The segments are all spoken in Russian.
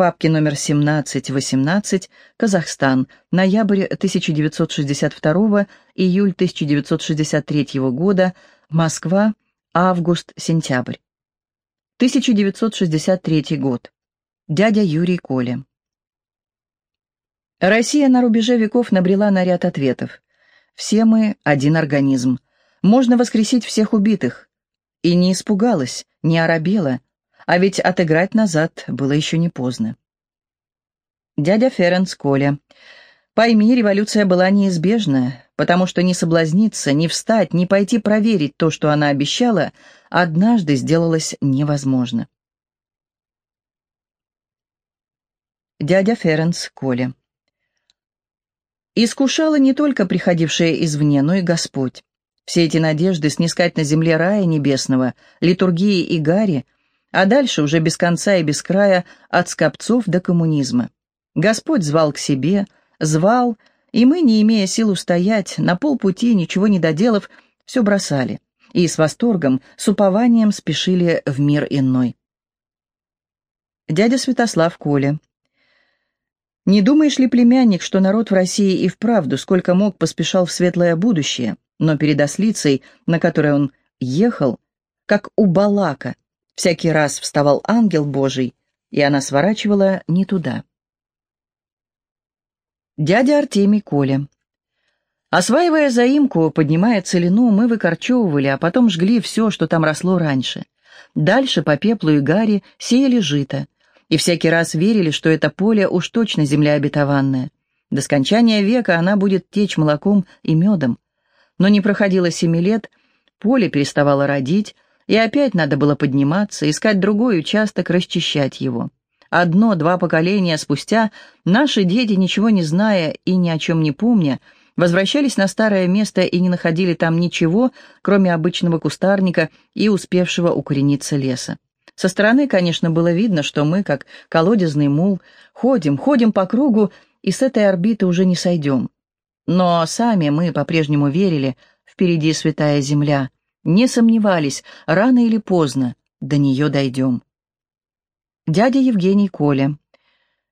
папке номер 17-18, Казахстан, ноябрь 1962, июль 1963 года, Москва, август-сентябрь. 1963 год. Дядя Юрий Коля. Россия на рубеже веков набрела на ряд ответов. Все мы один организм. Можно воскресить всех убитых. И не испугалась, не оробела, а ведь отыграть назад было еще не поздно. Дядя Ференс Коля. Пойми, революция была неизбежна, потому что не соблазниться, не встать, не пойти проверить то, что она обещала, однажды сделалось невозможно. Дядя Ференс Коля. Искушала не только приходившая извне, но и Господь. Все эти надежды снискать на земле рая небесного, литургии и гари, а дальше уже без конца и без края от скопцов до коммунизма. Господь звал к себе, звал, и мы, не имея сил устоять, на полпути, ничего не доделав, все бросали и с восторгом, с упованием спешили в мир иной. Дядя Святослав Коля. Не думаешь ли, племянник, что народ в России и вправду, сколько мог, поспешал в светлое будущее, но перед ослицей, на которой он ехал, как у Балака, всякий раз вставал ангел Божий, и она сворачивала не туда. Дядя Артемий Коля. Осваивая заимку, поднимая целину, мы выкорчевывали, а потом жгли все, что там росло раньше. Дальше по пеплу и гаре сеяли жито — и всякий раз верили, что это поле уж точно земля обетованная. До скончания века она будет течь молоком и медом. Но не проходило семи лет, поле переставало родить, и опять надо было подниматься, искать другой участок, расчищать его. Одно-два поколения спустя наши дети, ничего не зная и ни о чем не помня, возвращались на старое место и не находили там ничего, кроме обычного кустарника и успевшего укорениться леса. Со стороны, конечно, было видно, что мы, как колодезный мул, ходим, ходим по кругу и с этой орбиты уже не сойдем. Но сами мы по-прежнему верили, впереди святая земля, не сомневались, рано или поздно до нее дойдем. Дядя Евгений Коля.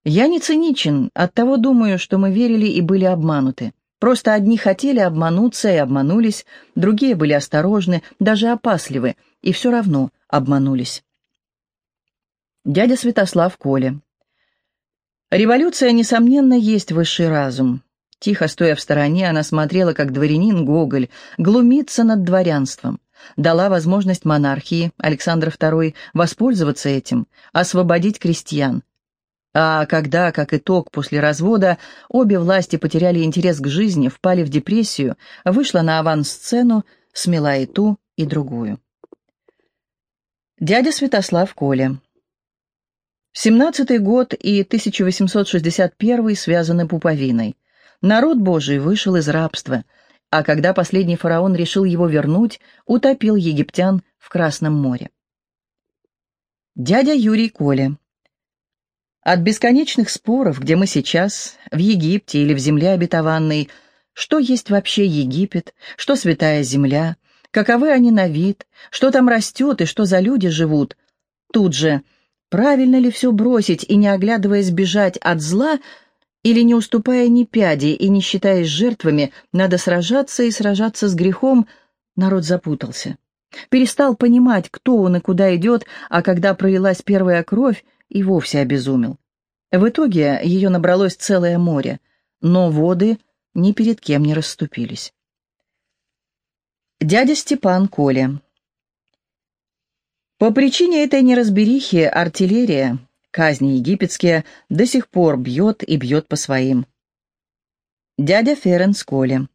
Я не циничен, оттого думаю, что мы верили и были обмануты. Просто одни хотели обмануться и обманулись, другие были осторожны, даже опасливы, и все равно обманулись. Дядя Святослав Коля. Революция, несомненно, есть высший разум. Тихо стоя в стороне, она смотрела, как дворянин Гоголь глумится над дворянством. Дала возможность монархии, Александр II, воспользоваться этим, освободить крестьян. А когда, как итог, после развода, обе власти потеряли интерес к жизни, впали в депрессию, вышла на авансцену, смела и ту, и другую. Дядя Святослав Коля. Семнадцатый год и 1861 связаны пуповиной. Народ Божий вышел из рабства, а когда последний фараон решил его вернуть, утопил египтян в Красном море. Дядя Юрий Коля. От бесконечных споров, где мы сейчас, в Египте или в земле обетованной, что есть вообще Египет, что святая земля, каковы они на вид, что там растет и что за люди живут, тут же – Правильно ли все бросить и, не оглядываясь, бежать от зла, или, не уступая ни пяди и не считаясь жертвами, надо сражаться и сражаться с грехом, народ запутался. Перестал понимать, кто он и куда идет, а когда пролилась первая кровь, и вовсе обезумел. В итоге ее набралось целое море, но воды ни перед кем не расступились. Дядя Степан Коля по причине этой неразберихи артиллерия, казни египетские, до сих пор бьет и бьет по своим. Дядя Ференс Коля.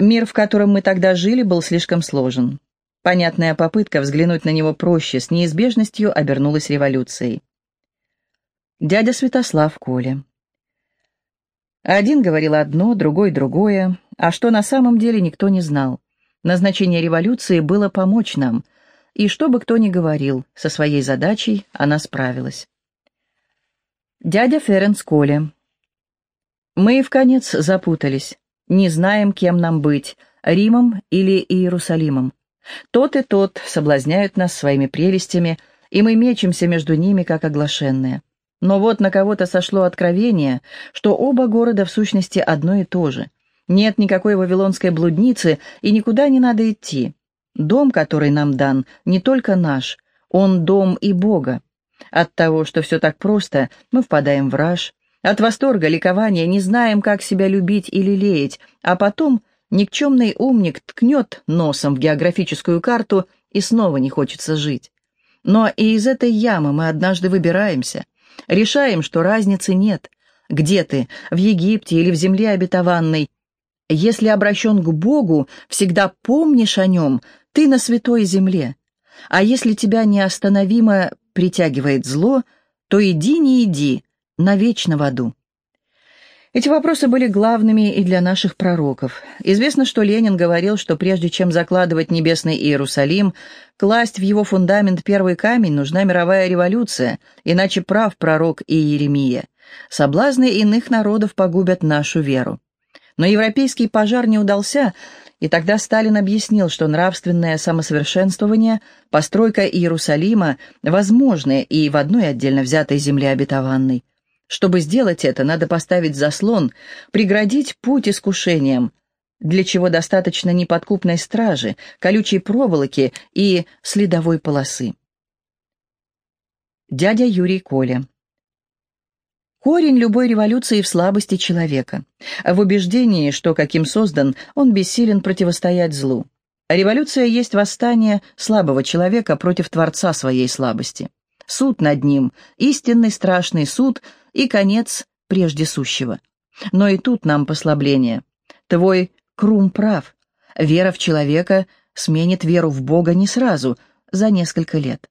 Мир, в котором мы тогда жили, был слишком сложен. Понятная попытка взглянуть на него проще с неизбежностью обернулась революцией. Дядя Святослав Коля. Один говорил одно, другой другое, а что на самом деле никто не знал. Назначение революции было помочь нам — и что бы кто ни говорил, со своей задачей она справилась. Дядя Ференс Коля. Мы в конец запутались, не знаем, кем нам быть, Римом или Иерусалимом. Тот и тот соблазняют нас своими прелестями, и мы мечемся между ними, как оглашенные. Но вот на кого-то сошло откровение, что оба города в сущности одно и то же. Нет никакой вавилонской блудницы, и никуда не надо идти. Дом, который нам дан, не только наш, он дом и Бога. От того, что все так просто, мы впадаем в раж. От восторга, ликования не знаем, как себя любить или лелеять, а потом никчемный умник ткнет носом в географическую карту и снова не хочется жить. Но и из этой ямы мы однажды выбираемся, решаем, что разницы нет. Где ты, в Египте или в земле обетованной? Если обращен к Богу, всегда помнишь о нем, ты на святой земле. А если тебя неостановимо притягивает зло, то иди не иди, навечно в аду. Эти вопросы были главными и для наших пророков. Известно, что Ленин говорил, что прежде чем закладывать небесный Иерусалим, класть в его фундамент первый камень нужна мировая революция, иначе прав пророк и Иеремия. Соблазны иных народов погубят нашу веру. Но европейский пожар не удался, и тогда Сталин объяснил, что нравственное самосовершенствование, постройка Иерусалима возможны и в одной отдельно взятой земле обетованной. Чтобы сделать это, надо поставить заслон, преградить путь искушениям, для чего достаточно неподкупной стражи, колючей проволоки и следовой полосы. Дядя Юрий Коля Корень любой революции в слабости человека, в убеждении, что, каким создан, он бессилен противостоять злу. Революция есть восстание слабого человека против Творца своей слабости. Суд над ним, истинный страшный суд и конец прежде сущего. Но и тут нам послабление. Твой Крум прав. Вера в человека сменит веру в Бога не сразу, за несколько лет.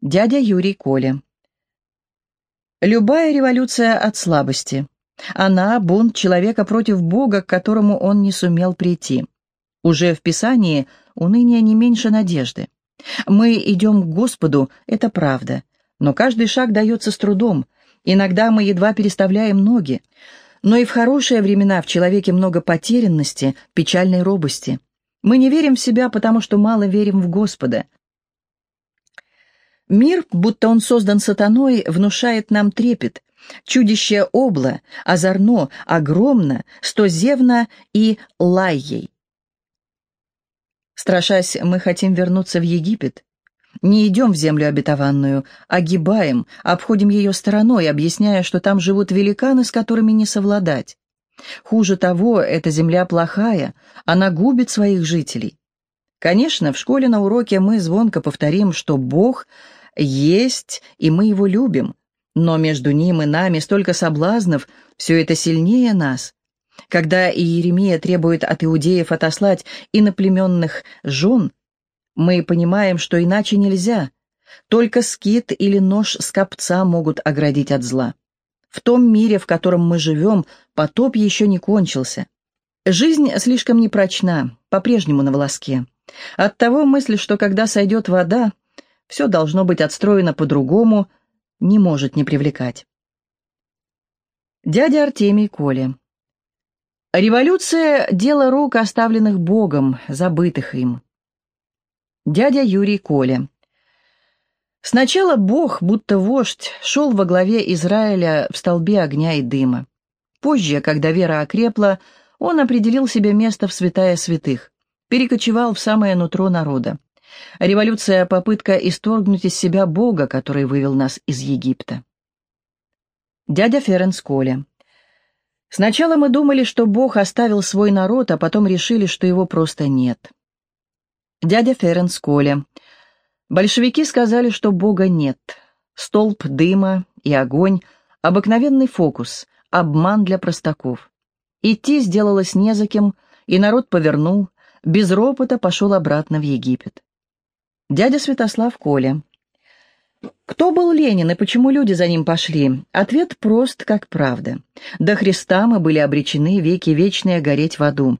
Дядя Юрий Коля Любая революция от слабости. Она – бунт человека против Бога, к которому он не сумел прийти. Уже в Писании уныние не меньше надежды. Мы идем к Господу, это правда, но каждый шаг дается с трудом. Иногда мы едва переставляем ноги. Но и в хорошие времена в человеке много потерянности, печальной робости. Мы не верим в себя, потому что мало верим в Господа. Мир, будто он создан сатаной, внушает нам трепет. Чудище обла, озорно, огромно, стозевно и лайей. Страшась, мы хотим вернуться в Египет. Не идем в землю обетованную, огибаем, обходим ее стороной, объясняя, что там живут великаны, с которыми не совладать. Хуже того, эта земля плохая, она губит своих жителей. Конечно, в школе на уроке мы звонко повторим, что Бог есть, и мы его любим, но между ним и нами столько соблазнов, все это сильнее нас. Когда Иеремия требует от иудеев отослать иноплеменных жен, мы понимаем, что иначе нельзя. Только скит или нож скопца могут оградить от зла. В том мире, в котором мы живем, потоп еще не кончился. Жизнь слишком непрочна, по-прежнему на волоске. Оттого мысль, что когда сойдет вода, все должно быть отстроено по-другому, не может не привлекать. Дядя Артемий Коля. Революция – дело рук, оставленных Богом, забытых им. Дядя Юрий Коля. Сначала Бог, будто вождь, шел во главе Израиля в столбе огня и дыма. Позже, когда вера окрепла, он определил себе место в святая святых, перекочевал в самое нутро народа. Революция — попытка исторгнуть из себя Бога, который вывел нас из Египта. Дядя Ференс Коля. Сначала мы думали, что Бог оставил свой народ, а потом решили, что его просто нет. Дядя Ференс Коля. Большевики сказали, что Бога нет. Столб дыма и огонь — обыкновенный фокус, обман для простаков. Идти сделалось не за кем, и народ повернул, без ропота пошел обратно в Египет. Дядя Святослав Коля. Кто был Ленин и почему люди за ним пошли? Ответ прост, как правда. До Христа мы были обречены веки вечные гореть в аду.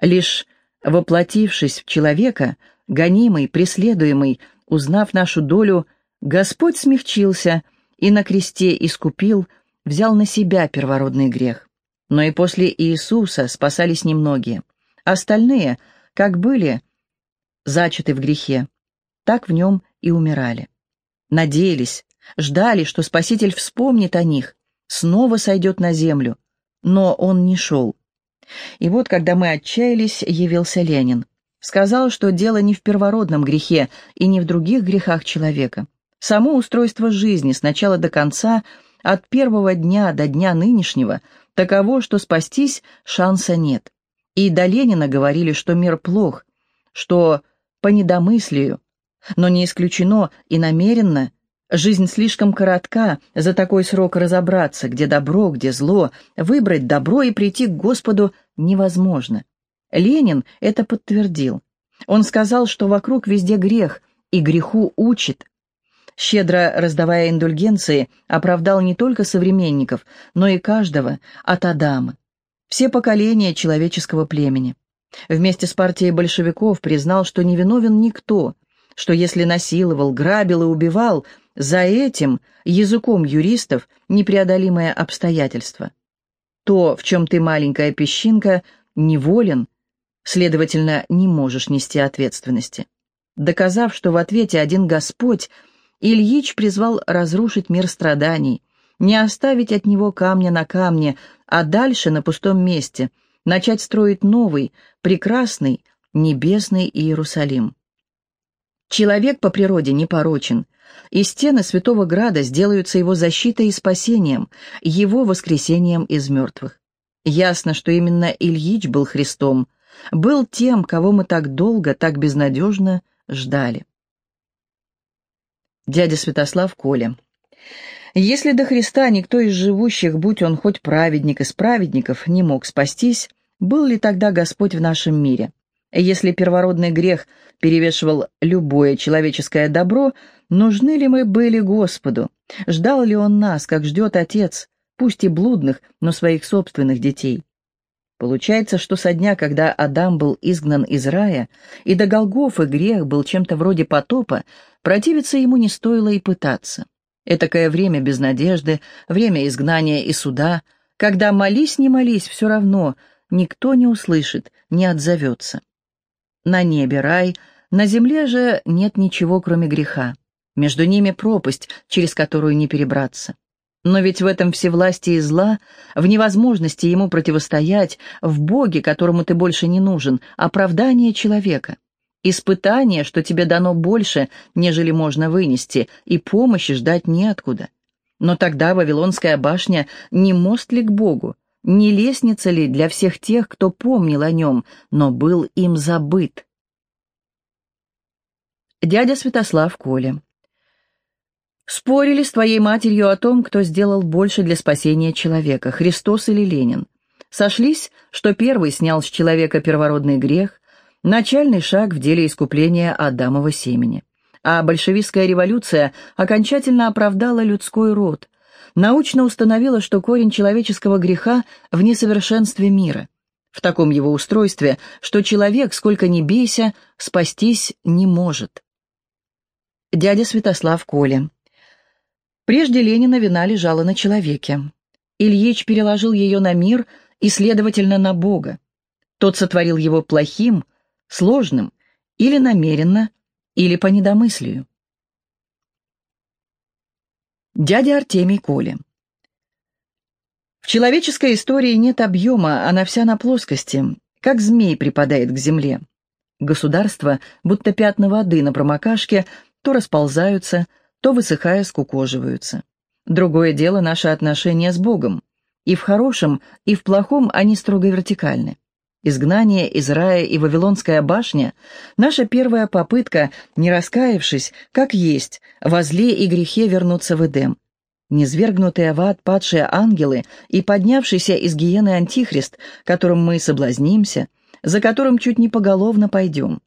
Лишь воплотившись в человека, гонимый, преследуемый, узнав нашу долю, Господь смягчился и на кресте искупил, взял на себя первородный грех. Но и после Иисуса спасались немногие. Остальные, как были, зачаты в грехе, так в нем и умирали. Надеялись, ждали, что Спаситель вспомнит о них, снова сойдет на землю. Но он не шел. И вот, когда мы отчаялись, явился Ленин. Сказал, что дело не в первородном грехе и не в других грехах человека. Само устройство жизни с начала до конца, от первого дня до дня нынешнего, таково, что спастись шанса нет. И до Ленина говорили, что мир плох, что по недомыслию, но не исключено и намеренно, жизнь слишком коротка, за такой срок разобраться, где добро, где зло, выбрать добро и прийти к Господу невозможно. Ленин это подтвердил. Он сказал, что вокруг везде грех, и греху учит. Щедро раздавая индульгенции, оправдал не только современников, но и каждого, от Адама все поколения человеческого племени. Вместе с партией большевиков признал, что невиновен никто, что если насиловал, грабил и убивал, за этим, языком юристов, непреодолимое обстоятельство. То, в чем ты маленькая песчинка, неволен, следовательно, не можешь нести ответственности. Доказав, что в ответе один Господь, Ильич призвал разрушить мир страданий, не оставить от него камня на камне, а дальше, на пустом месте, начать строить новый, прекрасный, небесный Иерусалим. Человек по природе непорочен, и стены Святого Града сделаются его защитой и спасением, его воскресением из мертвых. Ясно, что именно Ильич был Христом, был тем, кого мы так долго, так безнадежно ждали. Дядя Святослав Коля если до Христа никто из живущих, будь он хоть праведник из праведников, не мог спастись, был ли тогда Господь в нашем мире? Если первородный грех перевешивал любое человеческое добро, нужны ли мы были Господу? Ждал ли Он нас, как ждет Отец, пусть и блудных, но своих собственных детей? Получается, что со дня, когда Адам был изгнан из рая, и до Голгофы грех был чем-то вроде потопа, противиться ему не стоило и пытаться. Этакое время без надежды, время изгнания и суда, когда молись, не молись, все равно никто не услышит, не отзовется. На небе рай, на земле же нет ничего, кроме греха. Между ними пропасть, через которую не перебраться. Но ведь в этом всевластии зла, в невозможности ему противостоять, в Боге, которому ты больше не нужен, оправдание человека. Испытание, что тебе дано больше, нежели можно вынести, и помощи ждать неоткуда. Но тогда Вавилонская башня не мост ли к Богу, не лестница ли для всех тех, кто помнил о нем, но был им забыт? Дядя Святослав Коля. Спорили с твоей матерью о том, кто сделал больше для спасения человека, Христос или Ленин. Сошлись, что первый снял с человека первородный грех, Начальный шаг в деле искупления Адамова семени. А большевистская революция окончательно оправдала людской род, научно установила, что корень человеческого греха в несовершенстве мира, в таком его устройстве, что человек, сколько ни бейся, спастись не может. Дядя Святослав Коля. Прежде Ленина вина лежала на человеке. Ильич переложил ее на мир и, следовательно, на Бога. Тот сотворил его плохим, сложным, или намеренно, или по недомыслию. Дядя Артемий Коля В человеческой истории нет объема, она вся на плоскости, как змей припадает к земле. Государства, будто пятна воды на промокашке, то расползаются, то, высыхая, скукоживаются. Другое дело наше отношение с Богом. И в хорошем, и в плохом они строго вертикальны. Изгнание из рая и Вавилонская башня — наша первая попытка, не раскаявшись, как есть, во зле и грехе вернуться в Эдем. Низвергнутые в ад падшие ангелы и поднявшийся из гиены Антихрист, которым мы соблазнимся, за которым чуть не поголовно пойдем.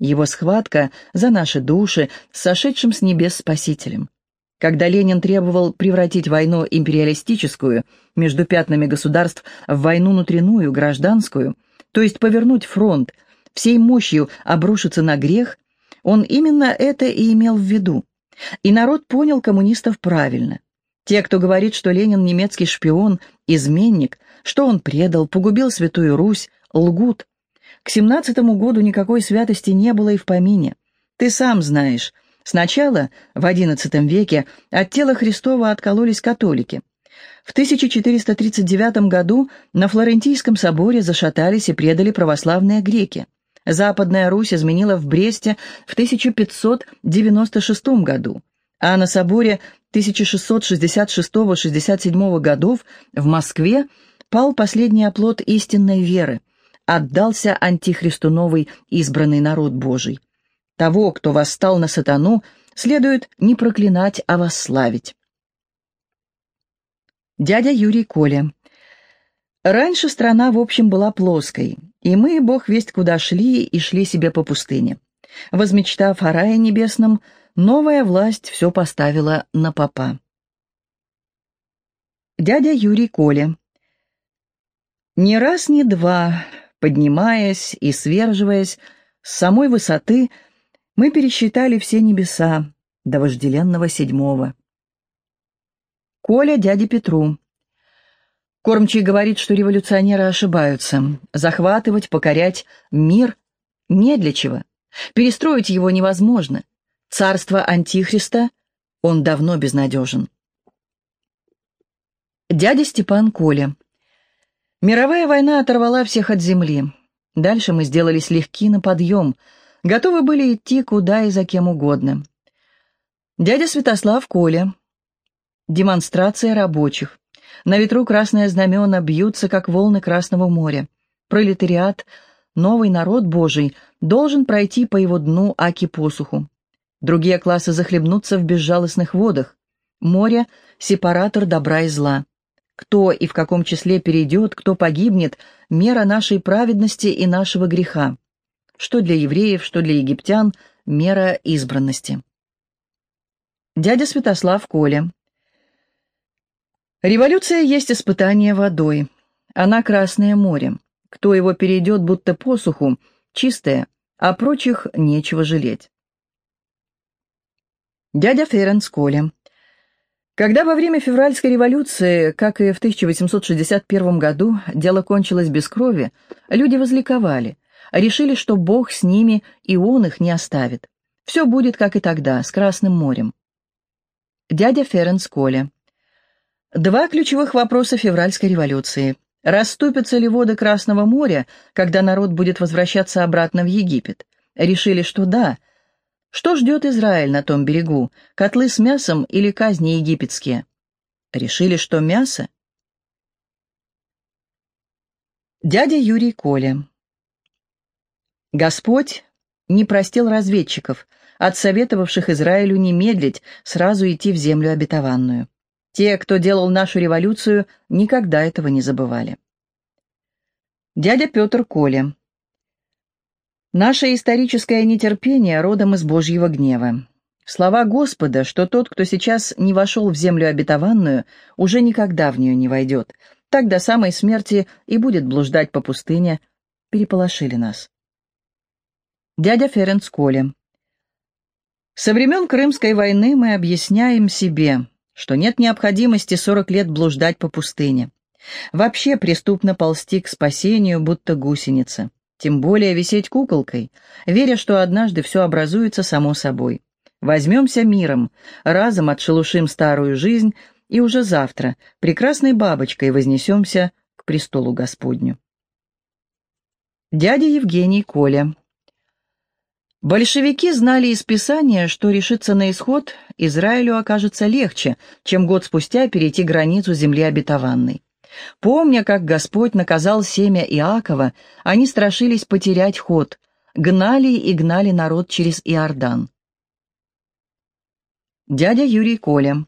Его схватка за наши души с сошедшим с небес Спасителем. Когда Ленин требовал превратить войну империалистическую между пятнами государств в войну внутреннюю, гражданскую – то есть повернуть фронт, всей мощью обрушиться на грех, он именно это и имел в виду. И народ понял коммунистов правильно. Те, кто говорит, что Ленин немецкий шпион, изменник, что он предал, погубил Святую Русь, лгут. К семнадцатому году никакой святости не было и в помине. Ты сам знаешь, Сначала, в XI веке, от тела Христова откололись католики. В 1439 году на Флорентийском соборе зашатались и предали православные греки. Западная Русь изменила в Бресте в 1596 году, а на соборе 1666-67 годов в Москве пал последний оплот истинной веры, отдался антихристу новый избранный народ Божий. Того, кто восстал на сатану, следует не проклинать, а восславить. Дядя Юрий Коля. Раньше страна, в общем, была плоской, и мы, бог весть куда шли и шли себе по пустыне. Возмечтав о рае небесном, новая власть все поставила на попа. Дядя Юрий Коля. Ни раз, ни два, поднимаясь и сверживаясь с самой высоты, мы пересчитали все небеса до вожделенного седьмого. Коля дяде Петру. Кормчий говорит, что революционеры ошибаются. Захватывать, покорять мир не для чего. Перестроить его невозможно. Царство Антихриста, он давно безнадежен. Дядя Степан Коля. Мировая война оторвала всех от земли. Дальше мы сделались легки на подъем, готовы были идти куда и за кем угодно. Дядя Святослав Коля. Демонстрация рабочих. На ветру красные знамена бьются, как волны Красного моря. Пролетариат, новый народ Божий, должен пройти по его дну аки посуху. Другие классы захлебнутся в безжалостных водах. Море — сепаратор добра и зла. Кто и в каком числе перейдет, кто погибнет — мера нашей праведности и нашего греха. Что для евреев, что для египтян — мера избранности. Дядя Святослав Коля. Революция есть испытание водой. Она Красное море. Кто его перейдет, будто посуху, чистое, а прочих нечего жалеть. Дядя Ференс Коля. Когда во время февральской революции, как и в 1861 году, дело кончилось без крови, люди возликовали, решили, что Бог с ними, и Он их не оставит. Все будет, как и тогда, с Красным морем. Дядя Ференс Коля. Два ключевых вопроса февральской революции. Расступятся ли воды Красного моря, когда народ будет возвращаться обратно в Египет? Решили, что да. Что ждет Израиль на том берегу? Котлы с мясом или казни египетские? Решили, что мясо. Дядя Юрий Коля. Господь не простил разведчиков, отсоветовавших Израилю не медлить, сразу идти в землю обетованную. Те, кто делал нашу революцию, никогда этого не забывали. Дядя Петр Коля. Наше историческое нетерпение родом из Божьего гнева. Слова Господа, что тот, кто сейчас не вошел в землю обетованную, уже никогда в нее не войдет, так до самой смерти и будет блуждать по пустыне, переполошили нас. Дядя Ференц Коля. Со времен Крымской войны мы объясняем себе, что нет необходимости сорок лет блуждать по пустыне. Вообще преступно ползти к спасению, будто гусеница. Тем более висеть куколкой, веря, что однажды все образуется само собой. Возьмемся миром, разом отшелушим старую жизнь и уже завтра прекрасной бабочкой вознесемся к престолу Господню. Дядя Евгений Коля Большевики знали из Писания, что решиться на исход Израилю окажется легче, чем год спустя перейти границу земли обетованной. Помня, как Господь наказал семя Иакова, они страшились потерять ход, гнали и гнали народ через Иордан. Дядя Юрий Коля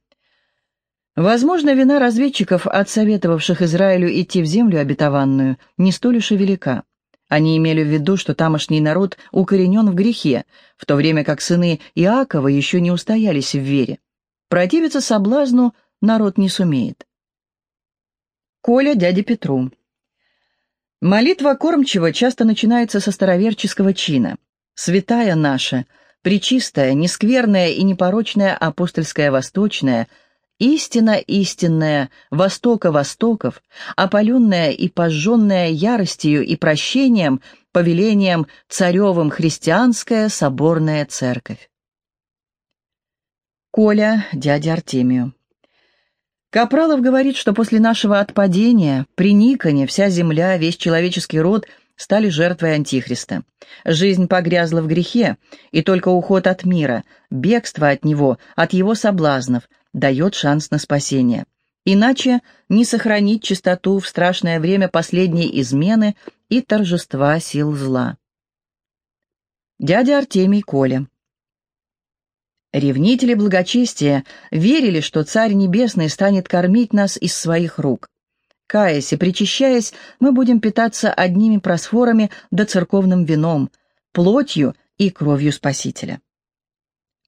Возможно, вина разведчиков, отсоветовавших Израилю идти в землю обетованную, не столь уж и велика. Они имели в виду, что тамошний народ укоренен в грехе, в то время как сыны Иакова еще не устоялись в вере. Противиться соблазну народ не сумеет. Коля дяде Петру. Молитва кормчего часто начинается со староверческого чина. «Святая наша, пречистая, нескверная и непорочная апостольская восточная – Истина истинная, востока востоков, опаленная и пожженная яростью и прощением, повелением царевым христианская соборная церковь. Коля, дядя Артемию. Капралов говорит, что после нашего отпадения, при Никоне, вся земля, весь человеческий род стали жертвой Антихриста. Жизнь погрязла в грехе, и только уход от мира, бегство от него, от его соблазнов, дает шанс на спасение. Иначе не сохранить чистоту в страшное время последней измены и торжества сил зла. Дядя Артемий Коля Ревнители благочестия верили, что Царь Небесный станет кормить нас из своих рук. Каясь и причащаясь, мы будем питаться одними просфорами да церковным вином, плотью и кровью Спасителя.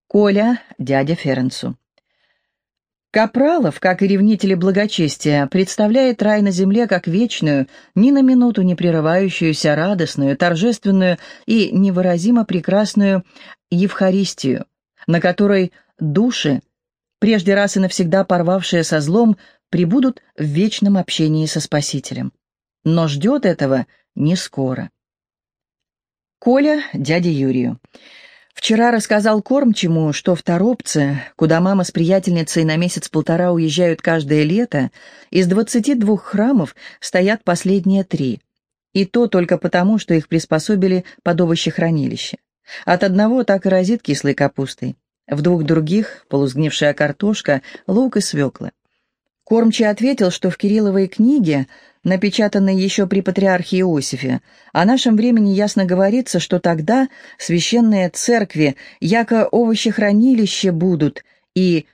Коля, дядя Ференцу. Капралов, как и ревнители благочестия, представляет рай на земле как вечную, ни на минуту не прерывающуюся радостную, торжественную и невыразимо прекрасную Евхаристию – на которой души, прежде раз и навсегда порвавшие со злом, прибудут в вечном общении со Спасителем. Но ждет этого не скоро. Коля дяде Юрию. Вчера рассказал кормчему, что в Торопце, куда мама с приятельницей на месяц-полтора уезжают каждое лето, из двадцати двух храмов стоят последние три. И то только потому, что их приспособили под овощехранилище. От одного так и разит кислой капустой. В двух других — полузгнившая картошка, лук и свекла. Кормчий ответил, что в Кирилловой книге, напечатанной еще при патриархе Иосифе, о нашем времени ясно говорится, что тогда священные церкви, яко овощехранилище будут, и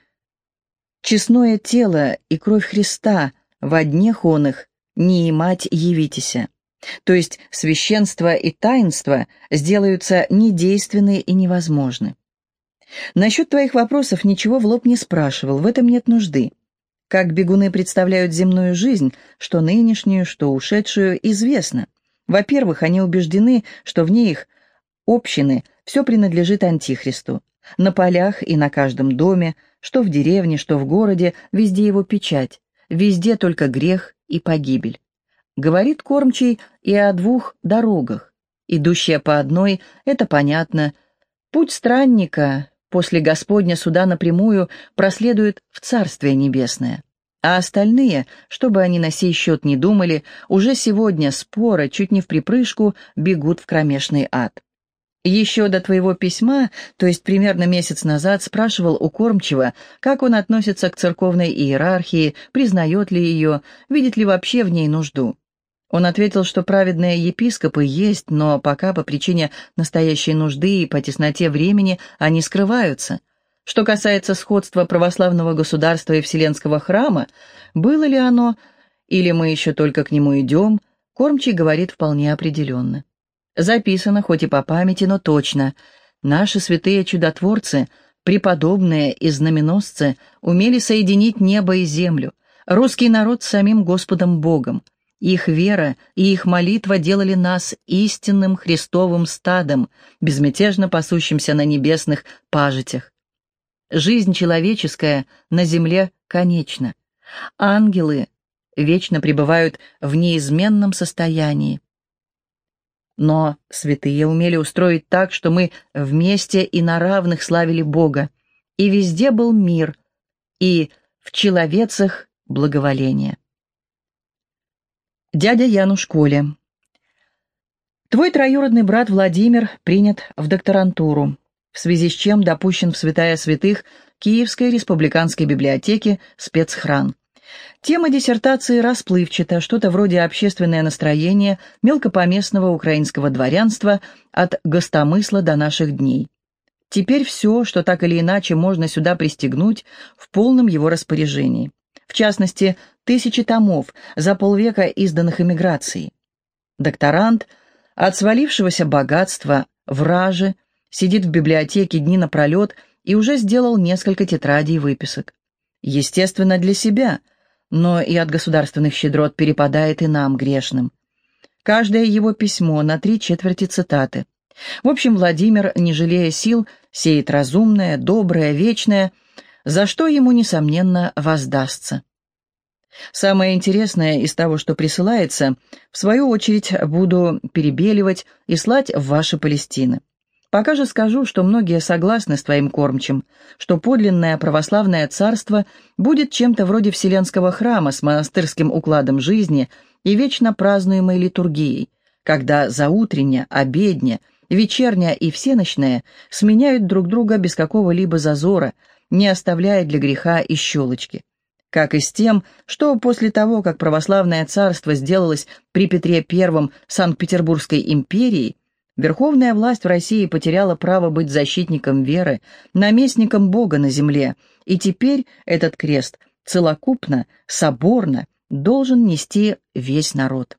честное тело и кровь Христа в дне хоных не имать явитеся. То есть священство и таинство сделаются недейственны и невозможны. Насчет твоих вопросов ничего в лоб не спрашивал, в этом нет нужды. Как бегуны представляют земную жизнь, что нынешнюю, что ушедшую, известно. Во-первых, они убеждены, что в ней их общины все принадлежит Антихристу. На полях и на каждом доме, что в деревне, что в городе, везде его печать, везде только грех и погибель. Говорит кормчий и о двух дорогах. Идущая по одной, это понятно. Путь странника после Господня суда напрямую проследует в Царствие Небесное. А остальные, чтобы они на сей счет не думали, уже сегодня спора, чуть не в припрыжку, бегут в кромешный ад. Еще до твоего письма, то есть примерно месяц назад, спрашивал у Кормчева, как он относится к церковной иерархии, признает ли ее, видит ли вообще в ней нужду. Он ответил, что праведные епископы есть, но пока по причине настоящей нужды и по тесноте времени они скрываются. Что касается сходства православного государства и Вселенского храма, было ли оно, или мы еще только к нему идем, Кормчий говорит вполне определенно. Записано, хоть и по памяти, но точно. Наши святые чудотворцы, преподобные и знаменосцы умели соединить небо и землю, русский народ с самим Господом Богом. Их вера и их молитва делали нас истинным Христовым стадом, безмятежно пасущимся на небесных пажитях. Жизнь человеческая на земле конечна. Ангелы вечно пребывают в неизменном состоянии. Но святые умели устроить так, что мы вместе и на равных славили Бога, и везде был мир, и в человецах благоволение. Дядя Януш Коля. Твой троюродный брат Владимир принят в докторантуру, в связи с чем допущен в святая святых Киевской республиканской библиотеки спецхран. Тема диссертации расплывчата, что-то вроде общественное настроение мелкопоместного украинского дворянства от гостомысла до наших дней. Теперь все, что так или иначе можно сюда пристегнуть, в полном его распоряжении в частности, тысячи томов, за полвека изданных эмиграцией. Докторант от свалившегося богатства, враже, сидит в библиотеке дни напролет и уже сделал несколько тетрадей выписок. Естественно, для себя, но и от государственных щедрот перепадает и нам, грешным. Каждое его письмо на три четверти цитаты. В общем, Владимир, не жалея сил, сеет разумное, доброе, вечное – за что ему, несомненно, воздастся. Самое интересное из того, что присылается, в свою очередь буду перебеливать и слать в ваши Палестины. Пока же скажу, что многие согласны с твоим кормчим, что подлинное православное царство будет чем-то вроде вселенского храма с монастырским укладом жизни и вечно празднуемой литургией, когда заутренняя, обедня, вечерняя и всеночная сменяют друг друга без какого-либо зазора, не оставляя для греха и щелочки. Как и с тем, что после того, как православное царство сделалось при Петре I Санкт-Петербургской империей, Верховная власть в России потеряла право быть защитником веры, наместником Бога на земле, и теперь этот крест целокупно, соборно должен нести весь народ.